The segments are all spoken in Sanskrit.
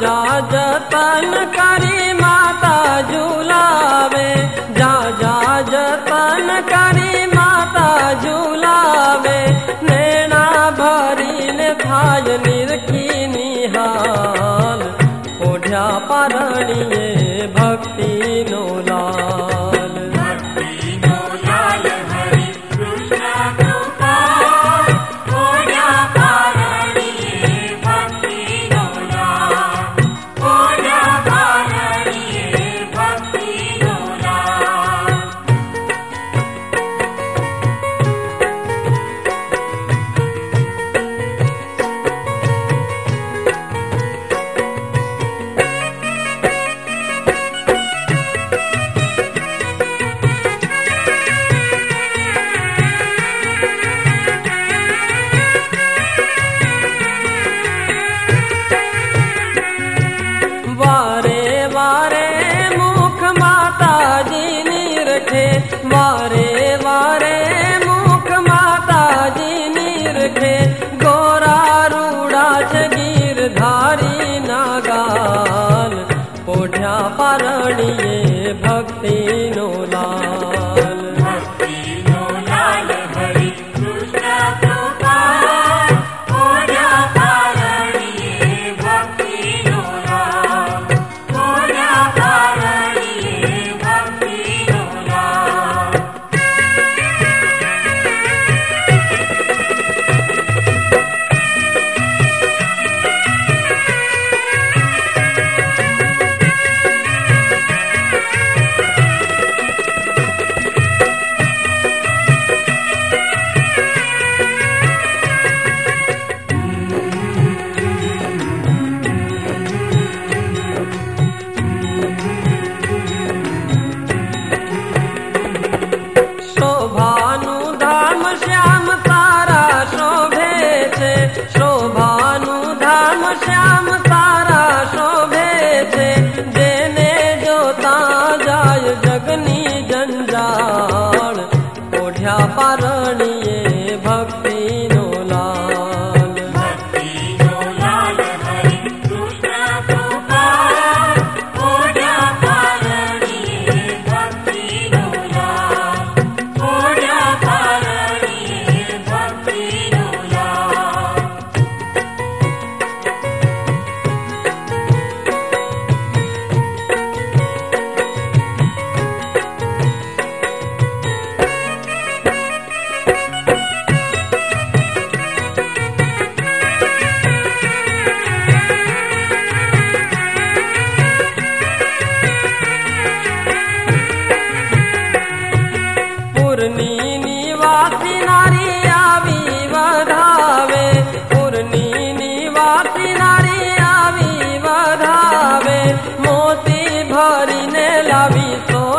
जा जतन करी माता झूलावे। जा जा जतन करी माता झूलावे। नैना भरी ने झूलाेणा निरखी जानिए भक्ति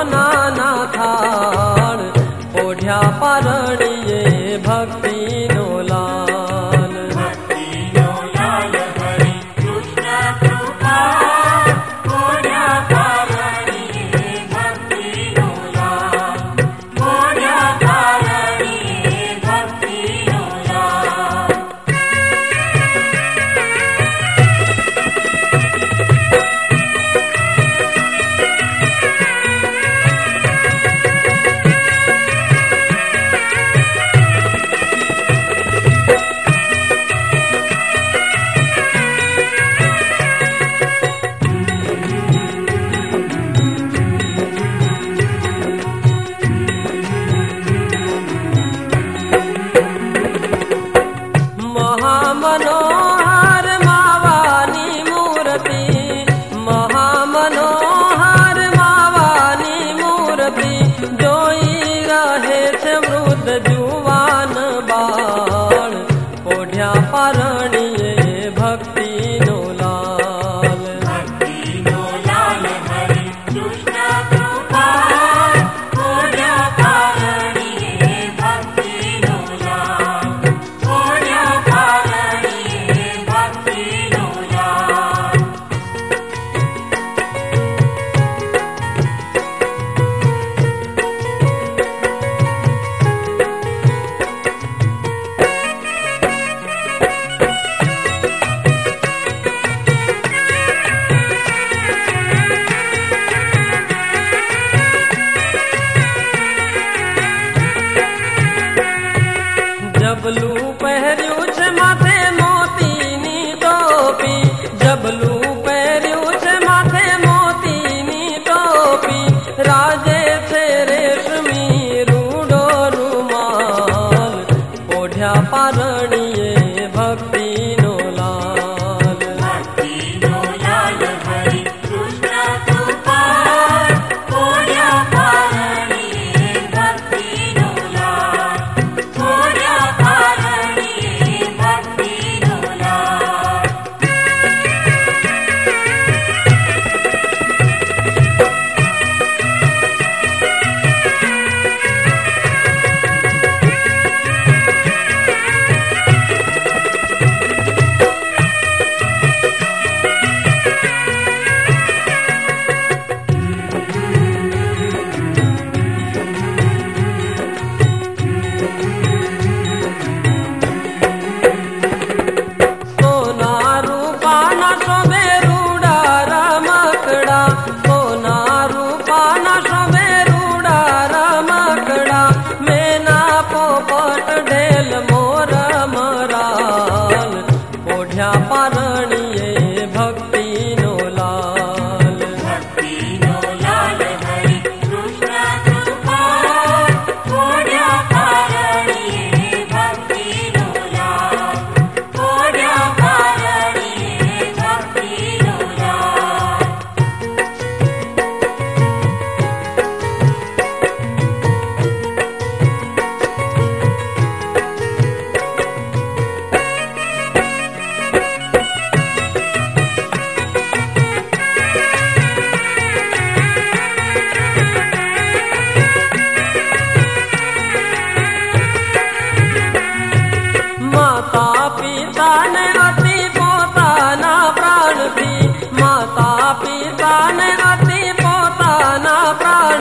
না पहरियो छमा del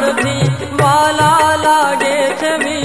आरती वाला लागे छवि